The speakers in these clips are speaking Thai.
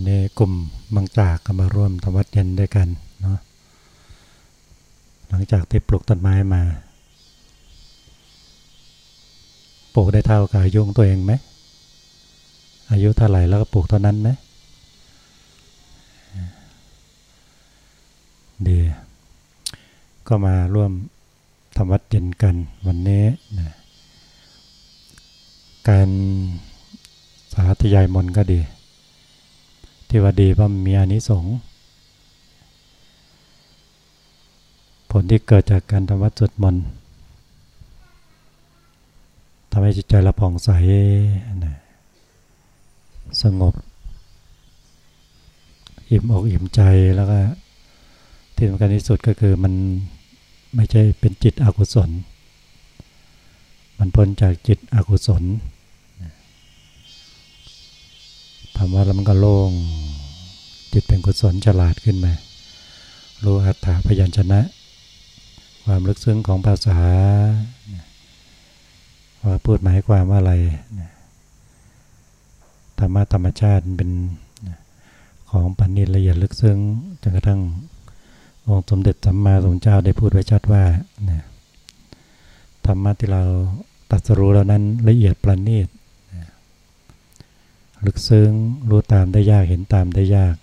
วันนี้กลุ่มบางจากก็มาร่วมทำวัดเย็นด้วยกันเนาะหลังจากที่ปลูกต้นไม้มาปลูกได้เท่ากับอายุตัวเองไหมอายุเท่าไหร่แล้วก็ปลูกเท่านั้นไหมดีก็มาร่วมทำวัดเย็นกันวันนี้นะการสาธยายมนก็ดี ที่ว่าดีเพราะมีอานิสงส์ผลที่เกิดจากการทำวัดสวดมนต์ทำให้จิตใจเราผ่องใสนะสงบ อิ่มอกอิ่มใจแล้วก็ที่สำคัญที่สุดก็คือมันไม่ใช่เป็นจิตอกุศล มันพ้นจากจิตอกุศลทำว่าแล้วมันก็โล่ง จิตเป็นกุศลฉลาดขึ้นมา รู้อัตถาพยัญชนะ ความลึกซึ้งของภาษา ว่าพูดหมายความว่าอะไรธรรมะธรรมชาติเป็นของปัญญละเอียดลึกซึ้งจนกระทั่งองค์สมเด็จสัมมาสัมพุทธเจ้าได้พูดไว้ชัดว่าธรรมะที่เราตัดสรู้แล้วนั้นละเอียดประณีตลึกซึ้งรู้ตามได้ยากเห็นตามได้ยาก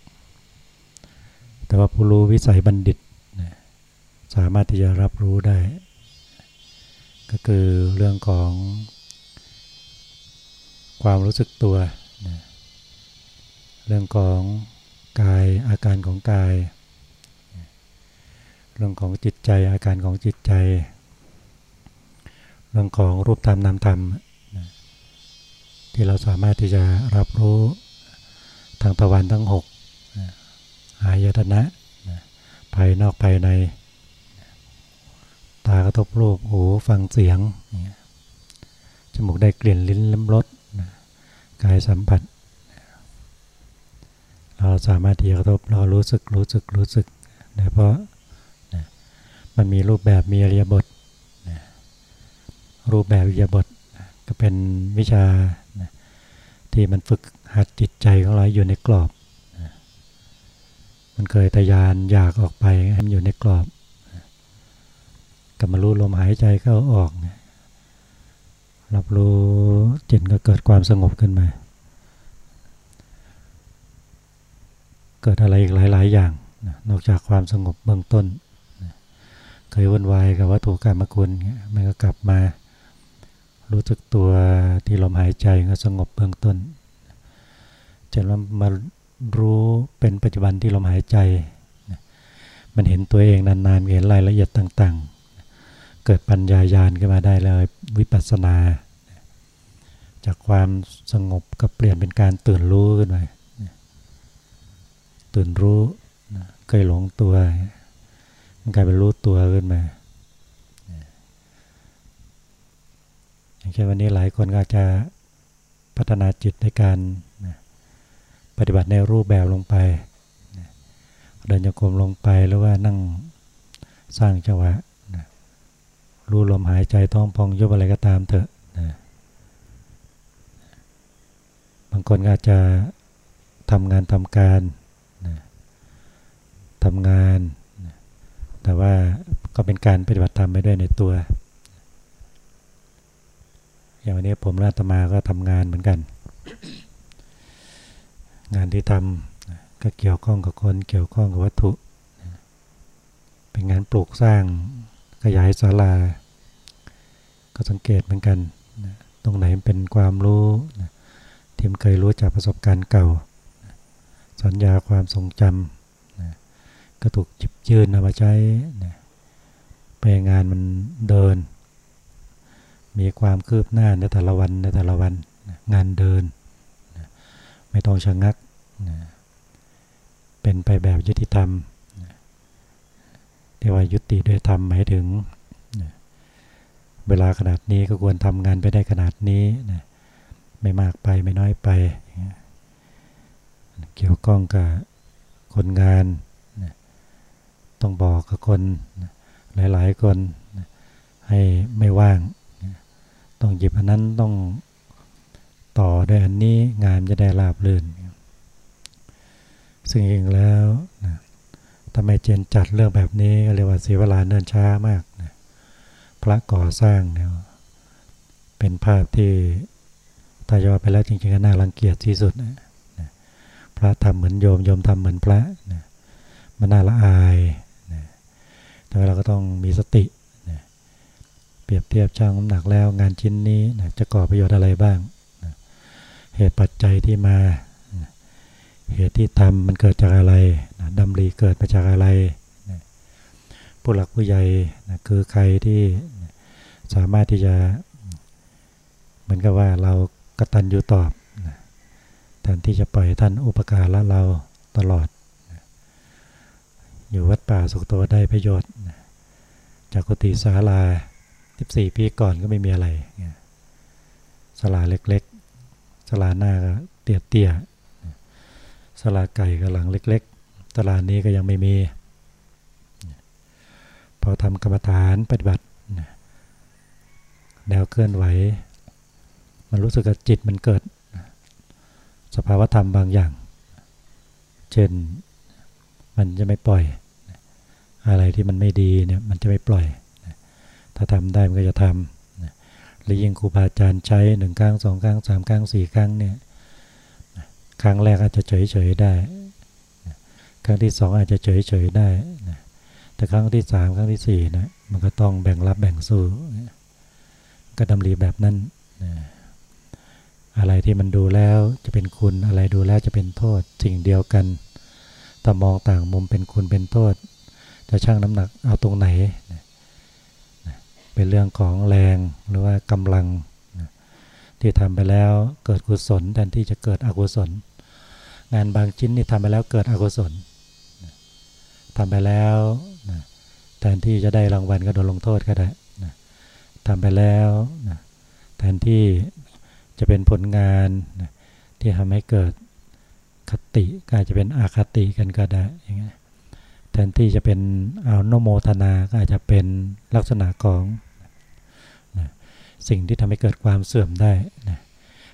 แต่ว่าผู้รู้วิสัยบัณฑิตสามารถที่จะรับรู้ได้ ก็คือเรื่องของความรู้สึกตัวเรื่องของกายอาการของกาย เรื่องของจิตใจอาการของจิตใจ เรื่องของรูปธรรมนามธรรมที่เราสามารถที่จะรับรู้ทางตะวันทั้งหก อายตนะภายนอกภายใน ตากระทบรูปหูฟังเสียง จมูกได้กลิ่นลิ้นลิ้มรสกายสัมผัส เราสามารถที่กระทบเรารู้สึกรู้สึกรู้สึกนะเพราะมันมีรูปแบบมีอริยบทรูปแบบอริยบทก็เป็นวิชาที่มันฝึกหัดจิตใจของเราอยู่ในกรอบ มันเคยทยานอยากออกไปให้มันอยู่ในกรอบกับมารู้ลมหายใจเข้าออก รับรู้จิตก็เกิดความสงบขึ้นมา เกิดอะไรอีกหลาย ๆ อย่าง นอกจากความสงบเบื้องต้น เคยวุ่นวายกับวัตถุกรรมคุณมันก็กลับมา รู้สึกตัวที่ลมหายใจก็สงบเบื้องต้นจนว่ามา รู้เป็นปัจจุบันที่ลมหายใจ มันเห็นตัวเองนานๆ เห็นรายละเอียดต่างๆ เกิดปัญญายาณขึ้นมาได้เลยวิปัสสนา จากความสงบก็เปลี่ยนเป็นการตื่นรู้ขึ้นมาตื่นรู้เคยหลงตัว มันกลายเป็นรู้ตัวขึ้นมาอย่างเช่นวันนี้หลายคนก็จะพัฒนาจิตในการ ปฏิบัติในรูปแบบลงไปเดินโยกมลงไปหรือว่านั่งสร้างจังหวะรู้ลมหายใจท้องพองยุบอะไรก็ตามเถอะบางคนก็อาจจะทำงานทำการทำงานแต่ว่าก็เป็นการปฏิบัติธรรมไปด้วยในตัว อย่างวันนี้ผมราตมาก็ทำงานเหมือนกัน งานที่ทำก็เกี่ยวข้องกับคนเกี่ยวข้องกับวัตถุ เป็นงานปลูกสร้างขยายศาลา ก็สังเกตเหมือนกัน ตรงไหนเป็นความรู้ที่มเคยรู้จากประสบการณ์เก่า สัญญาความทรงจำก็ถูกจิบยืนเอามาใช้ไปงานมันเดิน มีความคืบหน้าในแต่ละวันในแต่ละวันงานเดิน ไม่ต้องชะงักเป็นไปแบบยุติธรรมที่ว่ายุติด้วยธรรมหมายถึงเวลาขนาดนี้ก็ควรทำงานไปได้ขนาดนี้ไม่มากไปไม่น้อยไป เกี่ยวข้องกับคนงานต้องบอกกับคนหลายๆคนให้ไม่ว่างต้องหยิบอันนั้นต้อง ต่อด้วยอันนี้งานจะได้ราบรื่น ซึ่งเองแล้วนะทำไมเจนจัดเรื่องแบบนี้เรียกว่าเสียเวลาเนิ่นช้ามากนะพระก่อสร้างเนี่ยเป็นภาพที่ถ้าจะว่าไปแล้วจริงๆก็น่ารังเกียจที่สุดนะพระทำเหมือนโยมโยมทำเหมือนพระนะมันน่าละอายนะแต่เราก็ต้องมีสตินะเปรียบเทียบช่างน้ำหนักแล้วงานชิ้นนี้นะจะก่อประโยชน์อะไรบ้าง เหตุปัจจัยที่มา เหตุที่ทำมันเกิดจากอะไรนะดำรีเกิดมาจากอะไรนะผู้หลักผู้ใหญ่นะคือใครที่นะสามารถที่จะ เหมือนกับว่าเรากตัญญูตอบนะแทนที่จะปล่อยท่านอุปการะเราตลอดนะอยู่วัดป่าสุกโตได้ประโยชน์นะจากกุฏิศาลา 14 ปีก่อนก็ไม่มีอะไรศาลาเล็กๆ ศาลาหน้าก็เตี้ยๆศาลาไก่ก็หลังเล็กๆศาลานี้ก็ยังไม่มี พอทำกรรมฐานปฏิบัติแนวเคลื่อนไหว มันรู้สึกกับจิตมันเกิด สภาวธรรมบางอย่าง เช่นมันจะไม่ปล่อย อะไรที่มันไม่ดีเนี่ยมันจะไม่ปล่อย ถ้าทำได้มันก็จะทำ หรือยิ่งครูบาอาจารย์ใช้หนึ่งครั้งสองครั้งสามครั้งสี่ครั้งเนี่ยครั้งแรกอาจจะเฉยเฉยได้ ครั้งที่สองอาจจะเฉยเฉยได้ แต่ครั้งที่สามครั้งที่สี่นะมันก็ต้องแบ่งรับแบ่งสู้ก็ดำรีแบบนั้นอะไรที่มันดูแล้วจะเป็นคุณอะไรดูแล้วจะเป็นโทษสิ่งเดียวกันแต่มองต่างมุมเป็นคุณเป็นโทษ จะชั่งน้ำหนักเอาตรงไหน เป็นเรื่องของแรงหรือว่ากำลังที่ทำไปแล้วเกิดกุศลแทนที่จะเกิดอกุศล งานบางชิ้นนี่ทำไปแล้วเกิดอกุศลทำไปแล้วแทนที่จะได้รางวัลก็โดนลงโทษก็ได้ทำไปแล้วแทนที่จะเป็นผลงานที่ทำให้เกิดคติก็อาจจะเป็นอาคติกันก็ได้อย่างเงี้ยแทนที่จะเป็นเอาโนโมทนาก็อาจจะเป็นลักษณะของ สิ่งที่ทำให้เกิดความเสื่อมได้นะ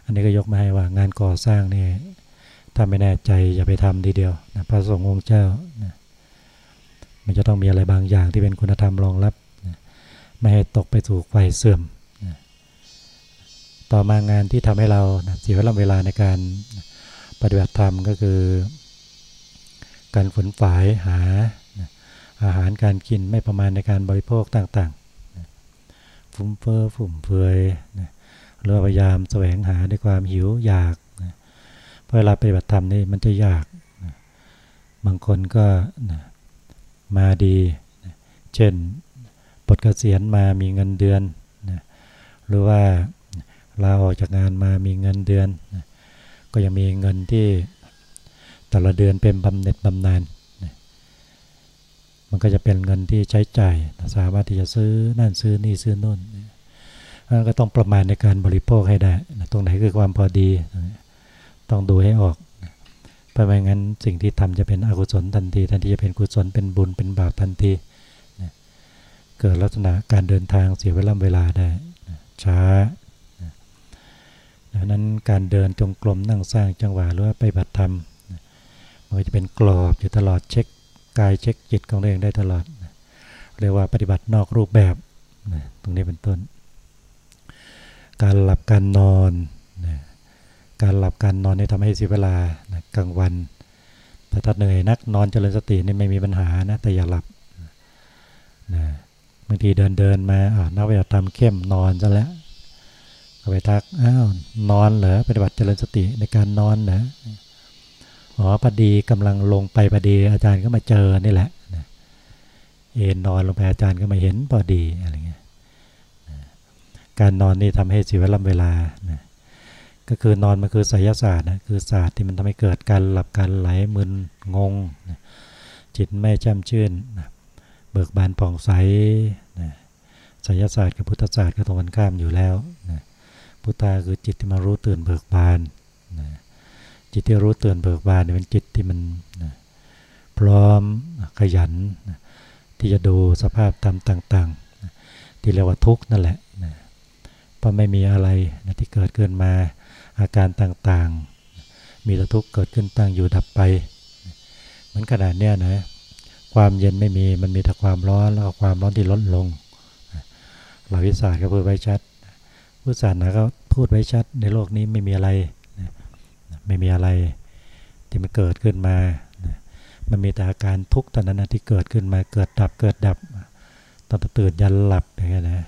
อันนี้ก็ยกมาให้ว่างานก่อสร้างนี่ถ้าไม่แน่ใจอย่าไปทำทีเดียวนะพระสงฆ์องค์เจ้านะมันจะต้องมีอะไรบางอย่างที่เป็นคุณธรรมรองรับไม่ให้ตกไปสู่ไฟเสื่อมต่อมางานที่ทำให้เราเสียเวลาในการปฏิบัติธรรมก็คือ การฝนฝายหาอาหารการกินไม่ประมาณในการบริโภคต่างๆ ฟุ้มเฟ้อฝุ่มเฟือยหรือพยายามแสวงหาด้วยความหิวอยากเพราะเวลาปฏิบัติธรรมนี่มันจะยากบางคนก็มาดีเช่นปลดเกษียณมามีเงินเดือนนะหรือว่าลาออกจากงานมามีเงินเดือนนะก็ยังมีเงินที่แต่ละเดือนเป็นบำเหน็จบำนาญ มันก็จะเป็นเงินที่ใช้จ่ายสามารถที่จะซื้อนั่นซื้อนี่ซื้อนู่นก็ต้องประมาณในการบริโภคให้ได้ตรงไหนคือความพอดี ต้องดูให้ออกเพราะไม่งั้นสิ่งที่ทำจะเป็นอกุศลทันทีทันทีจะเป็นกุศลเป็นบุญเป็นบาปทันทีเกิดลักษณะการเดินทางเสียเวลาเวลาได้ช้าดังนั้นการเดินจงกรมนั่งสร้างจังหวะหรือว่าไปบัติธรรมมันจะเป็นกรอบอยู่ตลอดเช็ค กายเช็คจิตของตัวเองได้ตลอดเรียกว่าปฏิบัตินอกรูปแบบตรงนี้เป็นต้น การหลับการนอน การหลับการนอนนี่ทำให้เสียเวลากลางวันแต่ถ้าเหนื่อยนักนอนเจริญสตินี่ไม่มีปัญหานะแต่อย่าหลับนะบางทีเดินเดินมาอ่านักปฏิบัติธรรมเข้มนอนซะแล้วก็ไปทักอ้าวนอนเหรอปฏิบัติเจริญสติในการนอนเหรอ อ๋อพอดีกำลังลงไปพอดีอาจารย์ก็มาเจอนี่แหละเอ็นนอนลงไปอาจารย์ก็มาเห็นพอดีอะไรเงี้ยการนอนนี่ทำให้เสียเวลาเวลานะก็คือนอนมันคือไสยศาสตร์นะคือศาสตร์ที่มันทำให้เกิดการหลับการไหลมึนงงนะจิตไม่แจ่มชื่นนะเบิกบานผ่องใสนะศยศาสตร์กับพุทธศาสตร์ก็ตรงกันข้ามอยู่แล้วนะพุทธาคือจิตที่มารู้ตื่นเบิกบานนะ จิตที่รู้ตื่นเบิกบานเป็นจิตที่มันพร้อมขยัน ที่จะดูสภาพธรรมต่าง ๆ ที่เรียกว่าทุกข์นั่นแหละเพราะไม่มีอะไรนะที่เกิดขึ้นมาอาการต่างๆ มีแต่ทุกข์เกิดขึ้นตั้งอยู่ดับไปเหมือนขนาดเนี้ยนะความเย็นไม่มีมันมีแต่ความร้อนแล้วก็ความร้อนที่ลดลงหลักวิสาสตร์ก็พูดไว้ชัดพุทธศาสนาก็พูดไว้ชัดในโลกนี้ไม่มีอะไร ไม่มีอะไรที่มันเกิดขึ้นมา มันมีแต่อาการทุกข์ตอนนั้นที่เกิดขึ้นมาเกิดดับเกิดดับตอนตื่นยันหลับอย่างเงี้ยนะ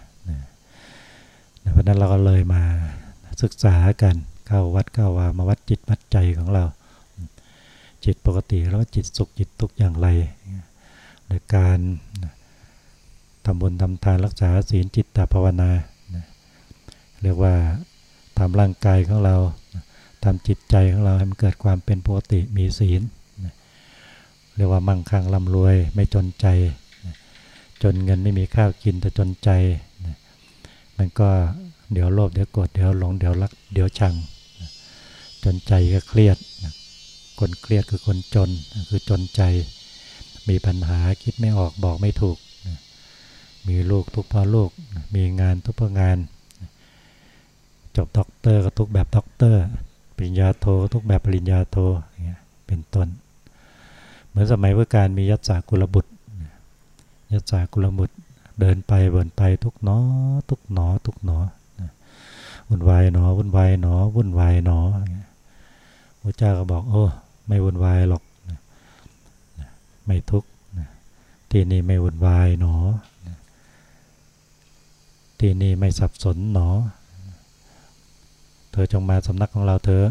เพราะนั้นเราก็เลยมาศึกษากันเข้าวัดเข้าว่ามาวัดจิตวัดใจของเรา จิตปกติแล้วจิตสุขจิตทุกข์อย่างไรในการทำบุญทำทานรักษาศีลจิตตภาวนาเรียกว่าทำร่างกายของเรา ทำจิตใจของเราให้มันเกิดความเป็นปกติมีศีลเรียกว่ามั่งคั่งร่ำรวยไม่จนใจ จนเงินไม่มีข้าวกินแต่จนใจ มันก็เดี๋ยวโลภเดี๋ยวโกรธเดี๋ยวหลงเดี๋ยวรักเดี๋ยวชัง จนใจก็เครียด คนเครียดคือคนจนคือจนใจ มีปัญหาคิดไม่ออกบอกไม่ถูก มีลูกทุกข์เพราะลูก มีงานทุกข์เพราะงาน จบด็อกเตอร์ก็ทุกข์แบบด็อกเตอร์ ปริญญาโททุกข์แบบปริญญาโทเป็นต้น เหมือนสมัยพุทธกาลมียัตสากุลบุตรยัตสากุลบุตรเดินไปเดินไปทุกข์หนอ ทุกหนอ ทุกหนอวุ่นวายหนอวุ่นวายหนอวุ่นวายหนอพระเจ้าก็บอกโอ้ไม่วุ่นวายหรอกไม่ทุกที่นี่ไม่วุ่นวายหนอที่นี่ไม่สับสนหนอ เธอจงมาสำนักของเราเธอ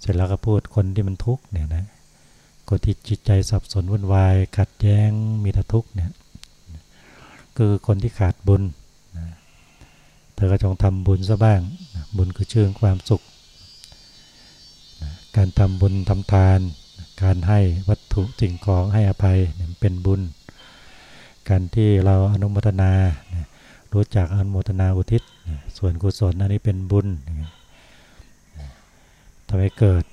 เสร็จแล้วก็พูดคนที่มันทุกข์เนี่ยนะคนที่จิตใจสับสนวุ่นวาย ขัดแย้งมีแต่ทุกข์เนี่ยคือคนที่ขาดบุญเธอก็จงทำบุญซะบ้าง บุญคือเชื่อความสุข การทำบุญทำทาน การให้วัตถุสิ่งของให้อภัยเป็นบุญ การที่เราอนุโมทนา รู้จักอนุโมทนาอุทิศ ส่วนกุศลอันนี้เป็นบุญทำให้เกิด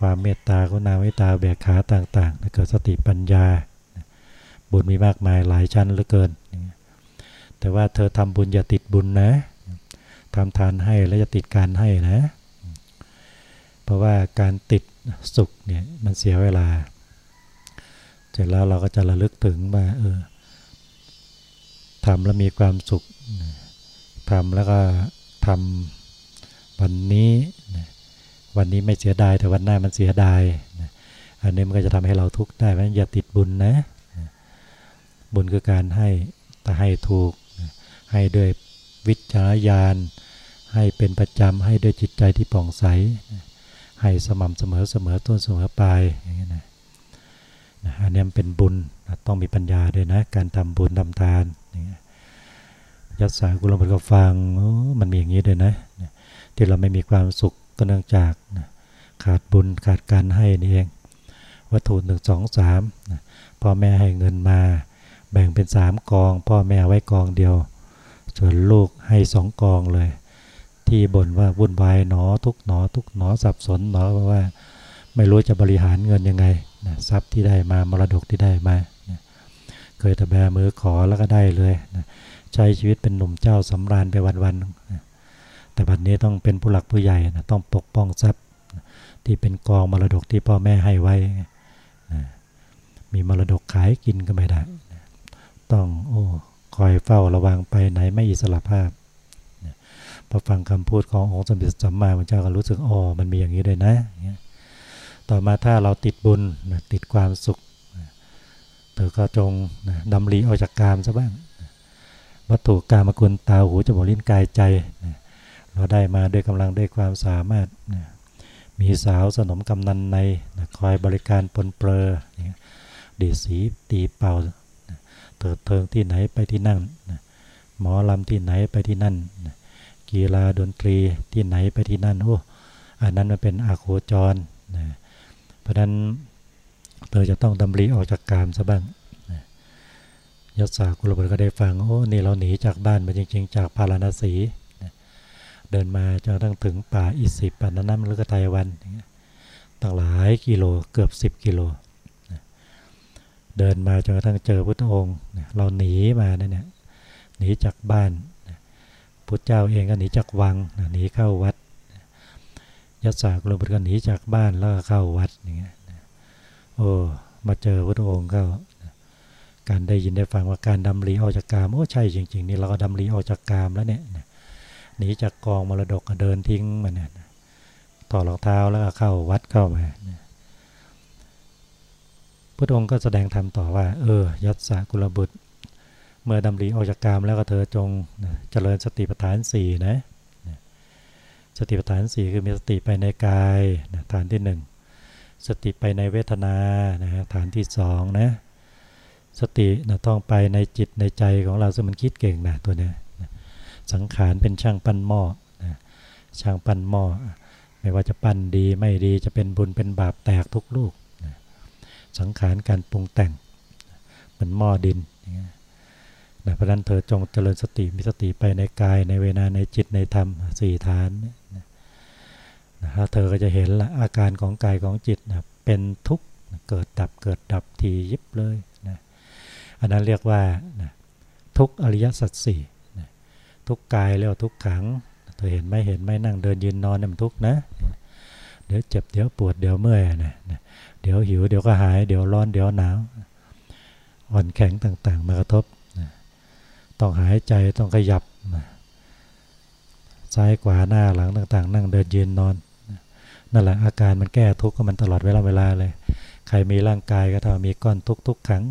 ความเมตตากุณาเมตตาแบกขาต่างๆ เกิดสติปัญญา บุญมีมากมายหลายชั้นเหลือเกิน แต่ว่าเธอทำบุญอย่าติดบุญนะทำทานให้แล้วจะติดการให้นะ เพราะว่าการติดสุขเนี่ยมันเสียเวลา เสร็จแล้วเราก็จะระลึกถึงว่าเออทำแล้วมีความสุข ทำแล้วก็ทำวันนี้ วันนี้ไม่เสียดายแต่วันหน้ามันเสียดายอันนี้มันก็จะทำให้เราทุกข์ได้เพราะอย่าติดบุญนะ บุญคือการให้แต่ให้ถูก ให้ด้วยวิจารญาณให้เป็นประจำให้ด้วยจิตใจที่ผ่องใส ให้สม่ำเสมอเสมอต้นเสมอปลายอย่างนี้นะอันนี้เป็นบุญต้องมีปัญญาด้วยนะ การทำบุญทำทานยั ดสากุลบุตรก็ฟังมันมีอย่างนี้ด้วยนะ ที่เราไม่มีความสุขก็เนื่องจากขาดบุญขาดการให้นี่เอง วัตถุหนึ่งสองสามพ่อแม่ให้เงินมา แบ่งเป็นสามกอง พ่อแม่ไว้กองเดียว ส่วนลูกให้สองกองเลย ที่บ่นว่าวุ่นวายหนอทุกหนอ ทุกหนอสับสนหนอเพราะว่า ไม่รู้จะบริหารเงินยังไงทรัพย์ที่ได้มามรดกที่ได้มาเคยแตะแบมือขอแล้วก็ได้เลย ใช้ชีวิตเป็นหนุ่มเจ้าสำราญไปวันๆแต่บัดนี้ต้องเป็นผู้หลักผู้ใหญ่นะต้องปกป้องทรัพย์ที่เป็นกองมรดกที่พ่อแม่ให้ไว้นะมีมรดกขายกินก็ไม่ได้นะต้องโอ้คอยเฝ้าระวังไปไหนไม่อิสระภาพนะพอฟังคำพูดขององค์สมเด็จสัมมาสัมพุทธเจ้าก็รู้สึกอ๋อมันมีอย่างนี้ด้วยนะ ต่อมาถ้าเราติดบุญนะติดความสุขเธอก็จงนะดำรีออกจากกามซะบ้าง วัตถุกามกุลตาหูจมูกลิ้นกายใจ เราได้มาด้วยกำลังด้วยความสามารถ มีสาวสนมกำนันในคอยบริการปนเปลอดีสีตีเป่าเถิดเทิงที่ไหนไปที่นั่น หมอลำที่ไหนไปที่นั่น กีฬาดนตรีที่ไหนไปที่นั่นโอ้อันนั้นมันเป็นอาโคจร เพราะนั้นเธอจะต้องดำรีออกจากกามซะบ้าง ยศสากุลบุตรก็ได้ฟัง โอ้ นี่เราหนีจากบ้านมาจริง ๆ จากพาราณสีเดินมาจนตั้งถึงป่าอิสิปานน้ำลึกไตวันตั้งหลายกิโลเกือบสิบกิโล เดินมาจนกระทั่งเจอพุทธองค์ เราหนีมาเนี่ยหนีจากบ้านพุทธเจ้าเองก็หนีจากวังหนีเข้าวัดยศสากุลบุตรก็หนีจากบ้านแล้วก็เข้าวัดอย่างเงี้ยโอ้มาเจอพระองค์ก็ การได้ยินได้ฟังว่าการดำรีออกจากกามโอ้ใช่จริงๆนี่เราก็ดำรีออกจากกามแล้วเนี่ยหนีจากกองมรดกเดินทิ้งมาเนี่ยถอดรองเท้าแล้วก็เข้าวัดเข้ามาพระองค์ก็แสดงธรรมต่อว่า เออ ยัตสกุลบุตร เมื่อดำรีออกจากกามแล้วก็เธอจงเจริญสติปัฏฐานสี่นะสติปัฏฐานสี่คือมีสติไปในกายนะฐานที่หนึ่งสติไปในเวทนานะฐานที่สองนะ สตินะต้องไปในจิตในใจของเราซึ่งมันคิดเก่งนะตัวเนี้ยสังขารเป็นช่างปั้นหม้อนะช่างปั้นหม้อไม่ว่าจะปั้นดีไม่ดีจะเป็นบุญเป็นบาปแตกทุกลูกนะสังขารการปรุงแต่งเหมือนหม้อดินนะเพราะนั้นเธอจงเจริญสติมีสติไปในกายในเวนาในจิตในธรรมสี่ฐานนะแล้วเธอก็จะเห็นละอาการของกายของจิตนะเป็นทุกข์เกิดดับเกิดดับทียิบเลย อันนั้นเรียกว่านะทุกอริยสัจสี่นะทุกกายเรียกว่าทุกขังเธอเห็นไหมเห็นไหมนั่งเดินยืนนอนนี่มันทุกนะ เดี๋ยวเจ็บเดี๋ยวปวดเดี๋ยวเมื่อยนะนะเดี๋ยวหิวเดี๋ยวก็หายเดี๋ยวร้อนเดี๋ยวหนาวอ่อนแข็งต่างๆ มากระทบนะต้องหายใจต้องขยับนะซ้ายขวาหน้าหลังต่างๆ นั่งเดินยืนนอนนั่นแหละอาการมันแก้ทุกข์ก็มันตลอดเวลาเวลาเลย ใครมีร่างกายก็ถ้ามีก้อนทุกทุกครั้ง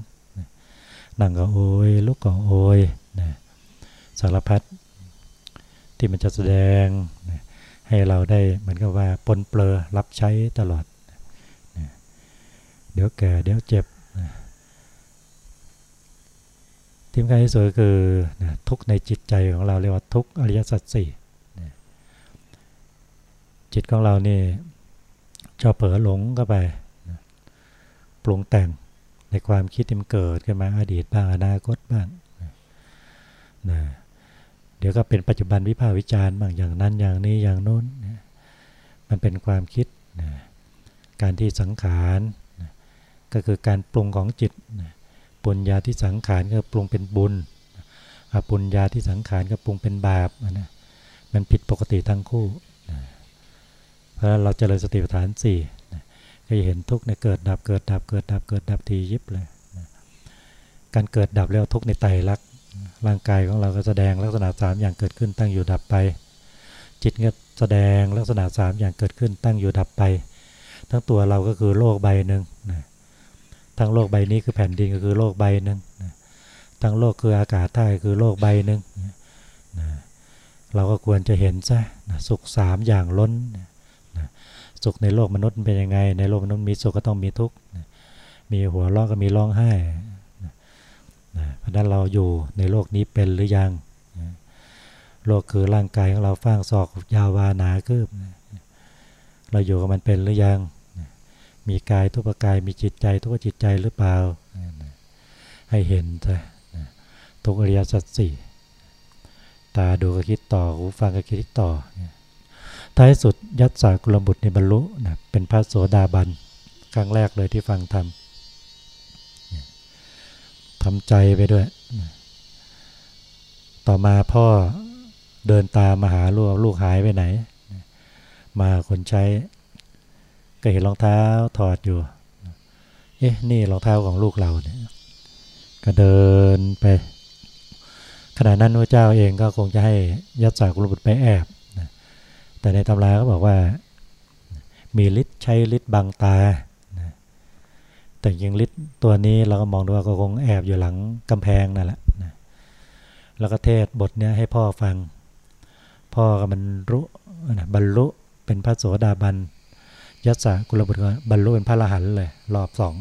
นั่งก็โอยลุกก็โอยนะสารพัดที่มันจะแสดงนะให้เราได้เหมือนกับว่าปนเปลือรับใช้ตลอดนะเดี๋ยวแก่เดี๋ยวเจ็บนะที่สำคัญที่สุดคือนะทุกในจิตใจของเราเรียกว่าทุกอริยสัจสี่จิตของเรานี่ชอบเผลอหลงก็ไปปรุงแต่ง ในความคิดที่มันเกิดขึ้นมาอดีตบ้างอนาคตบ้างนะเดี๋ยวก็เป็นปัจจุบันวิภาควิจารณ์บ้างอย่างนั้นอย่างนี้อย่างโน้นมันเป็นความคิดนะการที่สังขารนะก็คือการปรุงของจิตนะปุญญาที่สังขารก็ปรุงเป็นบุญอปุญญาที่สังขารก็ปรุงเป็นบาปนะมันผิดปกติทั้งคู่เพราะเราเจริญสติปัฏฐานสี่ ก็จะเห็นทุกข์ในเกิดดับเกิดดับเกิดดับเกิดดับทียิบเลยการเกิดดับแล้วทุกในไตรลักษณ์ร่างกายของเราก็แสดงลักษณะสามอย่างเกิดขึ้นตั้งอยู่ดับไป จิตก็แสดงลักษณะสามอย่างเกิดขึ้นตั้งอยู่ดับไป ทั้งตัวเราก็คือโลกใบหนึ่งทั้งโลกใบนี้คือแผ่นดินก็คือโลกใบหนึ่งทั้งโลกคืออากาศใต้คือโลกใบหนึ่งเราก็ควรจะเห็นซะสุขสามอย่างล้น สุขในโลกมนุษย์เป็นยังไง ในโลกมนุษย์มีสุขก็ต้องมีทุกข์มีหัวร้องก็มีร้องไห้เพราะนั้นเราอยู่ในโลกนี้เป็นหรือยังโลกคือร่างกายของเราฟางศอกยาววานาคืบเราอยู่กับมันเป็นหรือยัง มีกายทุกประกายมีจิตใจทุกจิตใจหรือเปล่า ให้เห็นซะทุกอริยสัจสี่ตาดูก็คิดต่อหูฟังก็คิดต่อ ท้ายสุดยัตสากุลบุตรในบรรลุนะเป็นพระโสดาบันครั้งแรกเลยที่ฟังธรรมทำใจไปด้วย ต่อมาพ่อเดินตามมาหาลูกลูกหายไปไหน มาคนใช้ ก็เห็นรองเท้าถอดอยู่ เอ๊ะนี่รองเท้าของลูกเราเนี่ยก็เดินไป ขณะนั้นพระเจ้าเองก็คงจะให้ยัตสากุลบุตรไปแอบ แต่ในตำราเขาบอกว่า มีฤทธิ์ใช้ฤทธิ์บังตา แต่ยังฤทธิ์ตัวนี้เราก็มองดูว่าก็คงแอบอยู่หลังกำแพงนั่นแหละแล้วก็เทศบทเนี้ยให้พ่อฟัง พ่อก็บรรลุบรรลุเป็นพระโสดาบันยัสสะกุลบุตรบรรลุเป็นพระอรหันต์เลยรอบสอง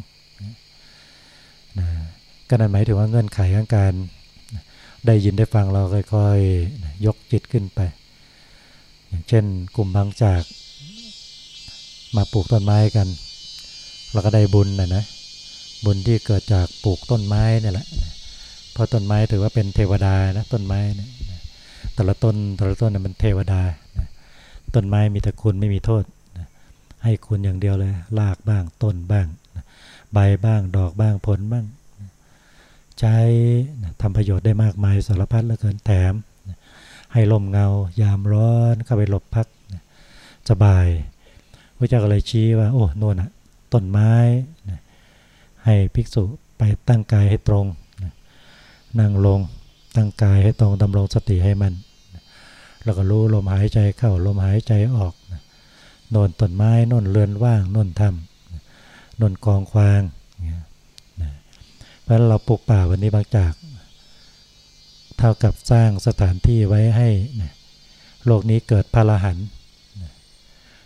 นะก็นั่นหมายถึงว่าเงื่อนไขของการได้ยินได้ฟังเราค่อยๆยกจิตขึ้นไป เช่นกลุ่มบางจาก มาปลูกต้นไม้กันเราก็ได้บุญนะนะบุญที่เกิดจากปลูกต้นไม้นี่แหละเพราะต้นไม้ถือว่าเป็นเทวดานะต้นไม้นะแต่ละต้นแต่ละต้นเนี่ยมันเทวดานะต้นไม้มีแต่คุณไม่มีโทษนะให้คุณอย่างเดียวเลยรากบ้างต้นบ้างนะใบบ้างดอกบ้างผลบ้างใช้ทำประโยชน์ได้มากมายสารพัดเหลือเกินแถม ให้ลมเงายามร้อนเข้าไปหลบพักสบายพระเจ้าก็เลยชี้ว่า โอ้นวลอะต้นไม้ให้ภิกษุไปตั้งกายให้ตรงนั่งลงตั้งกายให้ตรงดำรงสติให้มันแล้วก็รู้ลมหายใจเข้าลมหายใจออกโน่นต้นไม้น่นเรือนว่างน่นทำน่นกองควางเพราะเราปลูกป่าวันนี้บางจาก ท่ากับสร้างสถานที่ไว้ให้โลกนี้เกิดพระรหันต์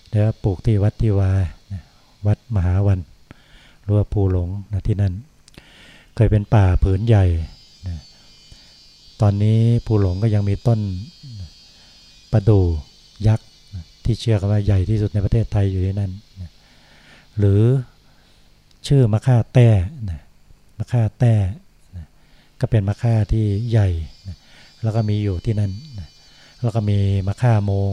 เดี๋ยวปลูกที่วัดที่วาวัดมหาวันรัวภูหลงนะที่นั่น เคยเป็นป่าผืนใหญ่นะตอนนี้ภูหลงก็ยังมีต้นประดู่ยักษ์ที่เชื่อกันว่าใหญ่ที่สุดในประเทศไทยอยู่ที่นั่นนะหรือชื่อมะค่าแต้นะมะค่าแต้ ก็เป็นมะค่าที่ใหญ่ แล้วก็มีอยู่ที่นั่น แล้วก็มีมะค่าโมง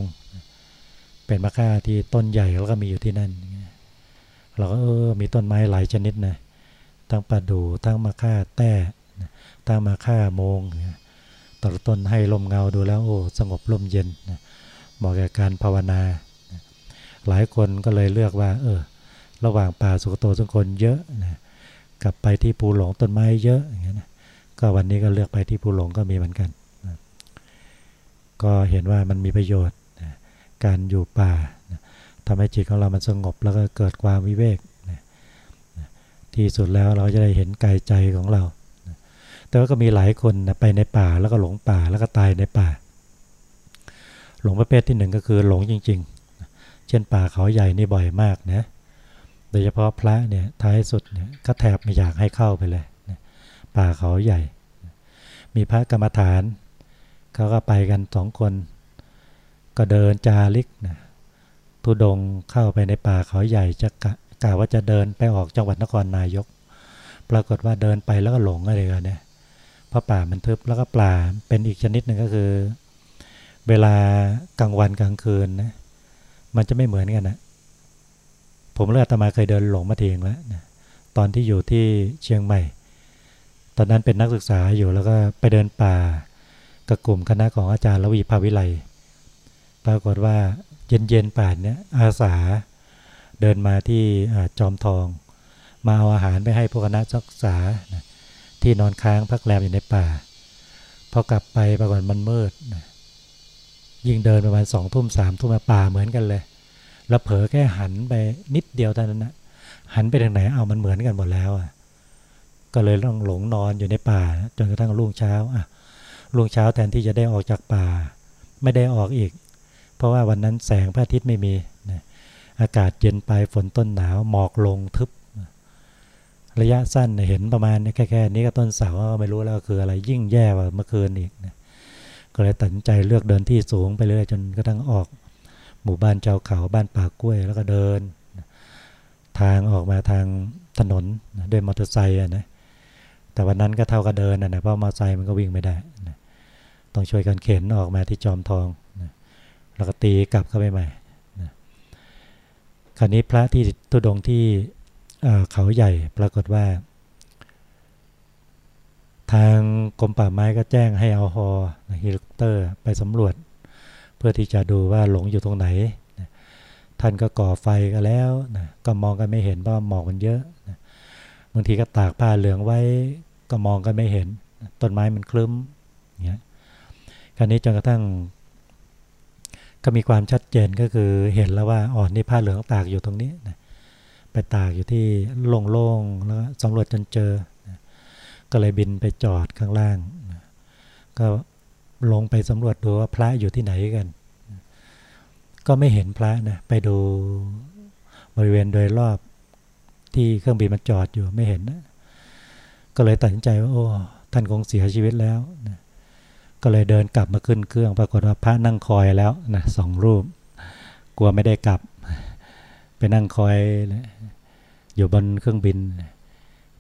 เป็นมะค่าที่ต้นใหญ่แล้วก็มีอยู่ที่นั่น เราก็เออมีต้นไม้หลายชนิดนะทั้งประดู่ทั้งมะค่าแต้ทั้งมะค่าโมงต่อต้นให้ลมเงาดูแล้วโอ้สงบลมเย็นเหมาะแก่การภาวนา หลายคนก็เลยเลือกว่า เออ ระหว่างป่าสุกโตสุคนเยอะนะกลับไปที่ภูหลงต้นไม้เยอะอย่างเงี้ยนะ ก็วันนี้ก็เลือกไปที่ภูหลงก็มีเหมือนกันนะก็เห็นว่ามันมีประโยชน์นะการอยู่ป่านะทำให้จิตของเรามันสงบแล้วก็เกิดความวิเวกนะนะที่สุดแล้วเราจะได้เห็นกายใจของเรานะแต่ว่าก็มีหลายคนนะไปในป่าแล้วก็หลงป่าแล้วก็ตายในป่า หลงประเภทที่หนึ่งก็คือหลงจริงๆ เช่นป่าเขาใหญ่นี่บ่อยมากนะโดยเฉพาะพระเนี่ยท้ายสุดเนี่ยก็แทบไม่อยากให้เข้าไปเลย ป่าเขาใหญ่ มีพระกรรมฐาน เขาก็ไปกันสองคน ก็เดินจาริกนะทุดงเข้าไปในป่าเขาใหญ่จะกะกะว่าจะเดินไปออกจังหวัดนครนายก ปรากฏว่าเดินไปแล้วก็หลงอะไรกันเนี่ยเพราะป่ามันทึบแล้วก็ปลาเป็นอีกชนิดหนึ่งก็คือ เวลากลางวันกลางคืนนะมันจะไม่เหมือนกันนะผมเลือกตมาเคยเดินหลงมาทีงแล้วนะตอนที่อยู่ที่เชียงใหม่ ตอนนั้นเป็นนักศึกษาอยู่แล้วก็ไปเดินป่ากับกลุ่มคณะของอาจารย์ละวีภาวิไลปรากฏว่าเย็นๆป่านเนี้ยอาสาเดินมาที่จอมทอง มาเอาอาหารไปให้พวกคณะศึกษาที่นอนค้างพักแรมอยู่ในป่าพอกลับไปปรากฏมันมืดยิ่งเดินประมาณสองทุ่มสามทุ่มมาป่าเหมือนกันเลย แล้วเผลอแค่หันไปนิดเดียวเท่านั้นนะหันไปทางไหนเอามันเหมือนกันหมดแล้วอะ ก็เลยต้องหลงนอนอยู่ในป่า จนกระทั่งรุ่งเช้าอะรุ่งเช้าแทนที่จะได้ออกจากป่า ไม่ได้ออกอีก เพราะว่าวันนั้นแสงพระอาทิตย์ไม่มีนะอากาศเย็นไปฝนต้นหนาวหมอกลงทึบ ระยะสั้นเห็นประมาณแค่แค่นี้ก็ต้นเสาไม่รู้แล้วคืออะไรยิ่งแย่กว่าเมื่อคืนอีกนะก็เลยตัดใจเลือกเดินที่สูงไปเรื่อยจนกระทั่งออก หมู่บ้านเจ้าเขาบ้านป่ากล้วยแล้วก็เดิน ทางออกมาทางถนนด้วยมอเตอร์ไซค์นะ แต่วันนั้นก็เท่ากับเดินนะเพราะมอเตอร์ไซค์มันก็วิ่งไม่ได้นะต้องช่วยกันเข็นออกมาที่จอมทองแล้วก็ตีกลับเข้าไปใหม่นะคราวนี้พระที่ตุดงที่เขาใหญ่ปรากฏว่า ทางกรมป่าไม้ก็แจ้งให้เอาฮอเฮลิคอปเตอร์ไปสำรวจ เพื่อที่จะดูว่าหลงอยู่ตรงไหนท่านก็ก่อไฟกันแล้วนะก็มองกันไม่เห็นเพราะหมอกมันเยอะนะบางทีก็ตากผ้าเหลืองไว้ ก็มองกันไม่เห็น ต้นไม้มันครึ้มอย่างเงี้ยคราวนี้จนกระทั่ง ก็มีความชัดเจนก็คือเห็นแล้วว่าอ๋อนี่ผ้าเหลืองตากอยู่ตรงนี้นะไปตากอยู่ที่โล่งๆแล้วสำรวจจนเจอนะก็เลยบินไปจอดข้างล่างนะก็ลงไปสำรวจดูว่าพระอยู่ที่ไหนกันนะก็ไม่เห็นพระนะไปดูบริเวณโดยรอบที่เครื่องบินมันจอดอยู่ไม่เห็นนะ ก็เลยตัดสินใจว่าโอ้ท่านคงเสียชีวิตแล้วนะก็เลยเดินกลับมาขึ้นเครื่อง ปรากฏว่าพระนั่งคอยแล้วนะสองรูป กลัวไม่ได้กลับ ไปนั่งคอยอยู่บนเครื่องบิน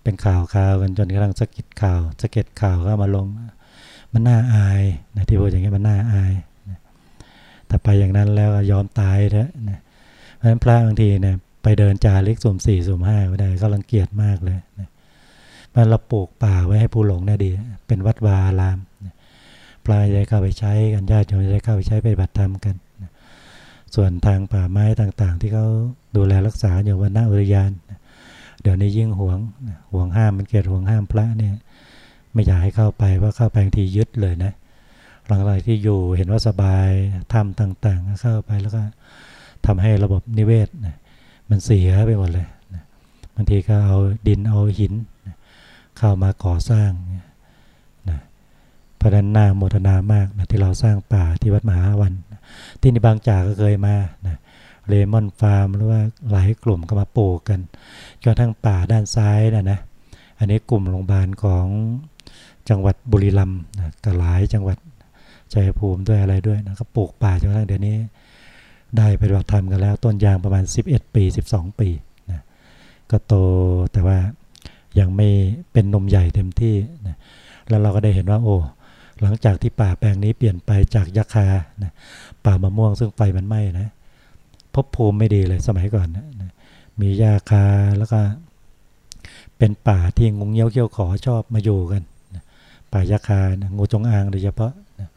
เป็นข่าวข่าวกันจนกระทั่งสะกิดข่าวสะเก็ตข่าวก็มาลง มันน่าอายนะที่พูดอย่างนี้มันน่าอายนะแต่ไปอย่างนั้นแล้วยอมตายเถอะนะเพราะฉะนั้นพระบางทีเนี่ยไปเดินจาริกสุ่มสี่สุ่มห้าไม่ได้ก็รังเกียจมากเลยนะ มันเราปลูกป่าไว้ให้ผู้หลงเนี่ยดี เป็นวัดวาลามนะปลายได้เข้าไปใช้กันญาติโยมได้เข้าไปใช้ไปบัติธรรมกัน ส่วนทางป่าไม้ต่างๆ ที่เขาดูแลรักษาอยู่วันนาอุทยานเดี๋ยวนี้ยิ่งห่วงห่วงห้ามมันเกิดห่วงห้ามพระเนี่ยไม่อยากให้เข้าไปว่าเข้าไปบางทียึดเลยนะหลังจากที่อยู่เห็นว่าสบายทำต่างๆเข้าไปแล้วก็ทำให้ระบบนิเวศนะมันเสียไปหมดเลยบางทีก็เอาดินเอาหิน เข้ามาก่อสร้างนะเพราะนั้นน่าโมทนามากนะที่เราสร้างป่าที่วัดมหาวัน ที่ในบางจากก็เคยมานะเลมอนฟาร์มหรือว่าหลายกลุ่มก็มาปลูกกันจนทั้งป่าด้านซ้ายนะนะอันนี้กลุ่มโรงพยาบาลของจังหวัดบุรีรัมย์นะก็หลายจังหวัดชัยภูมิด้วยอะไรด้วยนะก็ปลูกป่าจนกระทั่งเดี๋ยวนี้ ได้ปฏิบัติธรรมกันแล้ว ต้นยางประมาณ 11 ปี 12 ปีนะก็โตแต่ว่า ยังไม่เป็นนมใหญ่เต็มที่นะแล้วเราก็ได้เห็นว่า โอ้ หลังจากที่ป่าแปลงนี้เปลี่ยนไปจากยักคานะป่ามะม่วงซึ่งไฟมันไหม้นะพบภูมิไม่ดีเลยสมัยก่อนนะมียาคาแล้วก็เป็นป่าที่งงเงี้ยวเขี้ยวขอชอบมาอยู่กันนะป่ายาคานะงูจงอางโดยเฉพาะนะ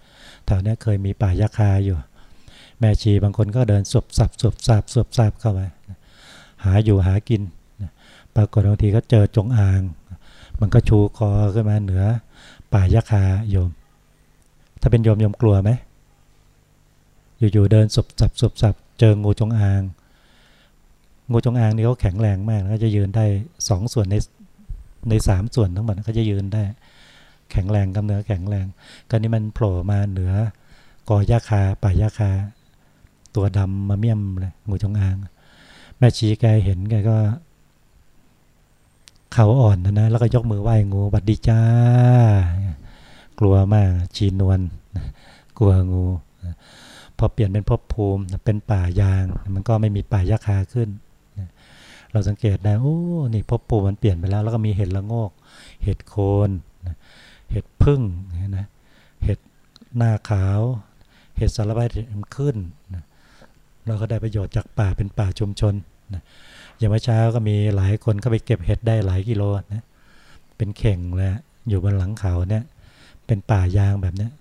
แถวนี้เคยมีป่ายาคาอยู่ แม่ชีบางคนก็เดินสวบสับสวบสับสวบสับเข้าไปนะหาอยู่หากิน ปรากฏบางทีก็เจอจงอาง มันก็ชูคอขึ้นมาเหนือ ป่ายาคาโยม ถ้าเป็นโยมโยมกลัวไหมอยู่ๆเดินสบสับสบสับเจองูจงอาง งูจงอางนี่เขาแข็งแรงมากเขาจะยืนได้สองส่วนในในสามส่วนทั้งหมดเขาจะยืนได้ แข็งแรงกำเนื้อแข็งแรงการนี้มันโผล่มาเหนือกอยาคาป่ายาคา ตัวดำมาเมี่ยมเลยงูจงอาง แม่ชีแกเห็นแกก็ เขาอ่อนนะนะแล้วก็ยกมือไหว้งูบัดดีจ้า กลัวมากชีนวลกลัวงูพอเปลี่ยนเป็นภพภูมิเป็นป่ายาง มันก็ไม่มีป่ายาคาขึ้น เราสังเกตได้โอ้นี่ภพภูมิมันเปลี่ยนไปแล้ว แล้วก็มีเห็ดละโงกเห็ดโคนเห็ดพึ่งนะเห็ดหน้าขาว เห็ดสารพัดมันขึ้น เราก็ได้ประโยชน์จากป่าเป็นป่าชุมชนนะ อย่างเมื่อเช้าก็มีหลายคนก็ไปเก็บเห็ดได้หลายกิโลนะเป็นเข่งเลยอยู่บนหลังเขาเนี่ย เป็นป่ายางแบบเนี้ย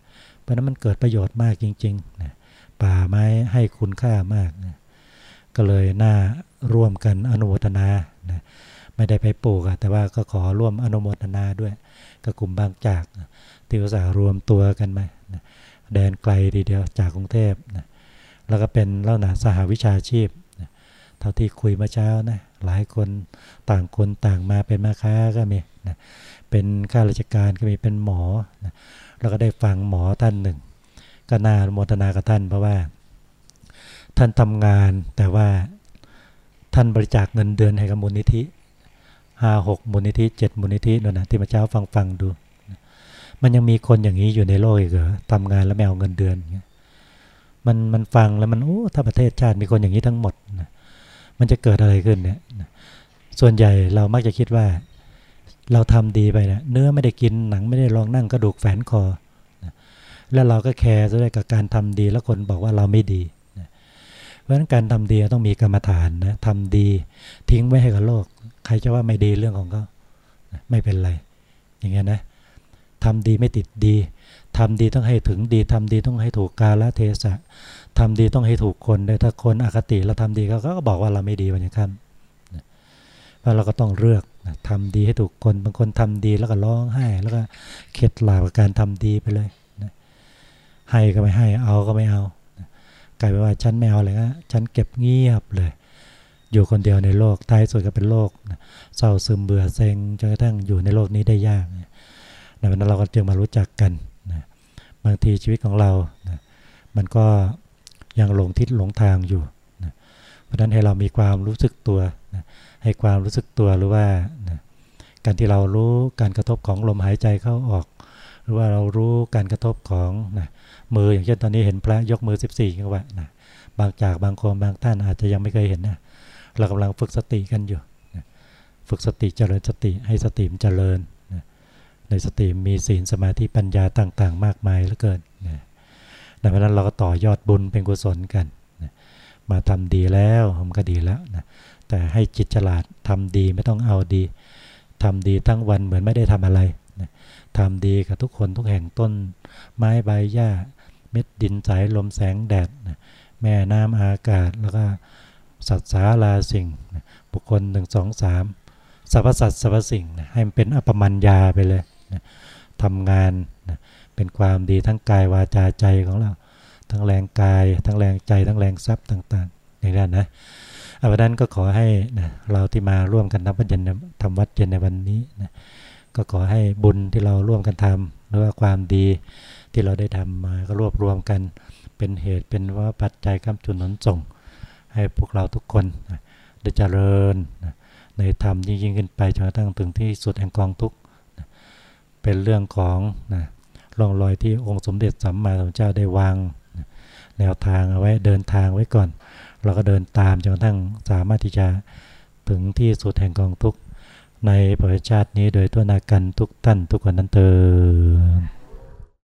เพราะนั้นมันเกิดประโยชน์มากจริงๆนะป่าไม้ให้คุณค่ามากนะก็เลยน่าร่วมกันอนุโมทนานะไม่ได้ไปปลูกอะแต่ว่าก็ขอร่วมอนุโมทนาด้วยกับกลุ่มบางจากนะที่อุตสาหรวมตัวกันมาแดนไกลทีเดียวจากกรุงเทพนะแล้วก็เป็นเล่าหนาสหวิชาชีพ เท่าที่คุยเมื่อเช้านะหลายคนต่างคนต่างมาเป็นมาค้าก็มีนะเป็นข้าราชการก็มีเป็นหมอนะแล้วก็ได้ฟังหมอท่านหนึ่ง ก็น่าโมทนากับท่านเพราะว่า ท่านทำงานแต่ว่าท่านบริจาคเงินเดือนให้กับมูลนิธิห้าหกมูลนิธิเจ็ดมูลนิธินั่นนะที่มาเช้าฟังฟังดู มันยังมีคนอย่างนี้อยู่ในโลกอีกเหรอทำงานแล้วไม่เอาเงินเดือนมันมันฟังแล้วมันโอ้ถ้าประเทศชาติมีคนอย่างนี้ทั้งหมดนะ มันจะเกิดอะไรขึ้นเนี่ยส่วนใหญ่เรามักจะคิดว่า เราทำดีไปนะเนื้อไม่ได้กินหนังไม่ได้ลองนั่งกระดูกแฝนคอแล้วเราก็แคร์ซะด้วยกับการทำดีแล้วคนบอกว่าเราไม่ดีเพราะฉะนั้นการทำดีต้องมีกรรมฐานนะทำดีทิ้งไว้ให้กับโลก ใครจะว่าไม่ดีเรื่องของเขาไม่เป็นไร อย่างเงี้ยนะทำดีไม่ติดดีทำดีต้องให้ถึงดีทำดีต้องให้ถูกกาลเทศะ ทำดีต้องให้ถูกคนด้วยถ้าคนอคติเราทำดีเขาก็บอกว่าเราไม่ดีวันนี้ครับเพราะเราก็ต้องเลือกทำดีให้ถูกคนบางคนทำดีแล้วก็ร้องไห้แล้วก็เข็ดหลาบกับการทำดีไปเลยให้ก็ไม่ให้เอาก็ไม่เอากลายเป็นว่าฉันไม่เอาเลยนะฉันเก็บเงียบเลย อยู่คนเดียวในโลกท้ายสุดก็เป็นโลกเศร้าซึมเบื่อเซ็งจนกระทั่งอยู่ในโลกนี้ได้ยากดังนั้นเราก็จึงมารู้จักกันบางทีชีวิตของเรา มันก็ ยังหลงทิศหลงทางอยู่นะเพราะฉะนั้นให้เรามีความรู้สึกตัวนะให้ความรู้สึกตัวหรือว่านะการที่เรารู้การกระทบของลมหายใจเข้าออก หรือว่าเรารู้การกระทบของนะมืออย่างเช่นตอนนี้เห็นพระยกมือ 14ก็ว่านะบางจากบางคนบางท่านอาจจะยังไม่เคยเห็นนะเรากำลังฝึกสติกันอยู่นะฝึกสติเจริญสติให้สติมเจริญนะในสติมีศีลสมาธิปัญญาต่างๆ มากมายเหลือเกิน ดังนั้นเราก็ต่อยอดบุญเป็นกุศลกันนะมาทำดีแล้วมันก็ดีแล้วนะแต่ให้จิตฉลาดทำดีไม่ต้องเอาดีทำดีทั้งวันเหมือนไม่ได้ทำอะไรนะทำดีกับทุกคนทุกแห่งต้น ไม้ใบหญ้า เม็ดดินสายลมแสงแดดนะแม่น้ำอากาศแล้วก็สัตว์สาราสิ่งนะบุคคลหนึ่งสองสามสรรพสัตว์สรรพสิ่งนะให้มันเป็นอัปมัญญาไปเลยนะทำงานนะ เป็นความดีทั้งกายวาจาใจของเรา ทั้งแรงกาย ทั้งแรงใจ ทั้งแรงทรัพย์ต่างๆอย่างนั้นนะเอาวันนั้นก็ขอให้นะเราที่มาร่วมกันทำวัดเย็นทำวัดเย็นในวันนี้นะก็ขอให้บุญที่เราร่วมกันทำหรือว่าความดีที่เราได้ทำมาก็รวบรวมกันเป็นเหตุเป็นว่าปัจจัยคำจุนหนุนส่ง ให้พวกเราทุกคนนะได้เจริญนะในธรรมยิ่งยิ่งขึ้นไปจนกระทั่งถึงที่สุดแห่งกองทุกนะเป็นเรื่องของนะ ร่องรอยที่องค์สมเด็จสัมมาสัมพุทธเจ้าได้วาง แนวทางเอาไว้เดินทางไว้ก่อน เราก็เดินตามจนกระทั่งสามารถที่จะถึงที่สุดแห่งกองทุกในประวัติชาตินี้โดยทั่วนากันทุกท่านทุกคนนั้นเตอ